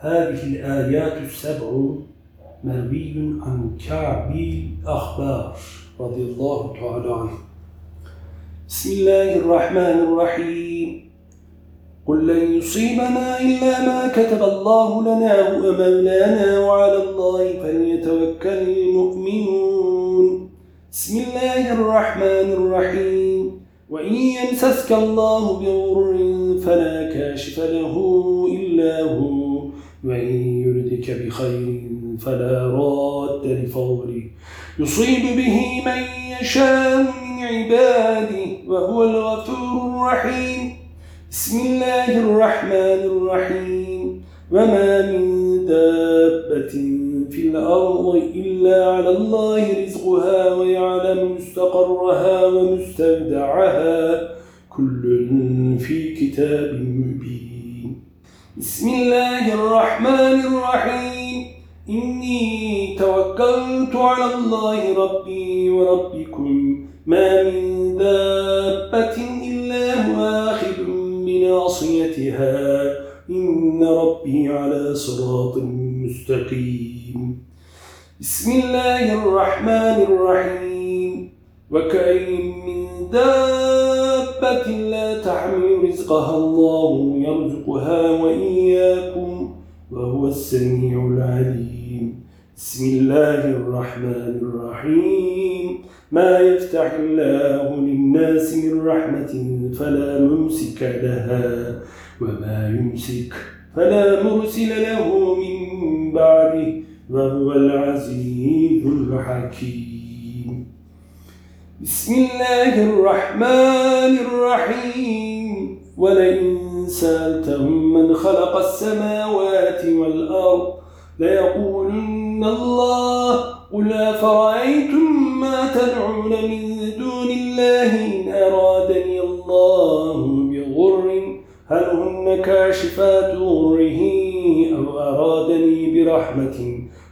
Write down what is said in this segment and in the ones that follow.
هذه الآيات السبع مروي عن كعب الأخبار رضي الله تعالى عنه. بسم الله الرحمن الرحيم. قل لن يصيبنا إلا ما كتب الله لنا هو مولانا وعلى الله فليتوكل المؤمنون. بسم الله الرحمن الرحيم. وإن يمسسك الله بغر فلا كاشف له إلا هو. وإن يردك بخير فلا راد لفضله. يصيب به من يشاء من عباده وهو الغفور الرحيم. بسم الله الرحمن الرحيم. وما من دابة في الأرض إلا على الله رزقها ويعلم مستقرها ومستودعها. كل في كتاب مبين. بسم الله الرحمن الرحيم. إني توكلت على الله ربي وربكم. ما من دابة إلا هو آخذ بناصيتها إن ربي على صراط مستقيم. بسم الله الرحمن الرحيم. وكأين من دابة لا تحمل رزقها الله يرزقها وإياكم وهو السميع العليم. بسم الله الرحمن الرحيم. ما يفتح الله للناس من رحمة فلا ممسك لها وما يمسك فلا مرسل له من بعده وهو العزيز الحكيم. بسم الله الرحمن الرحيم. ولئن سألتهم من خلق السماوات والأرض ليقولن الله. قل أفرأيتم ما تدعون من دون الله إن أرادني الله بغر هل هن كاشفات غره أو أرادني برحمة؟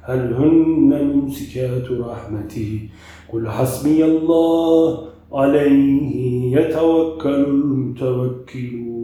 هل هن ممسكات رحمته؟ قل حسبي الله عليه يتوكل المتوكلون.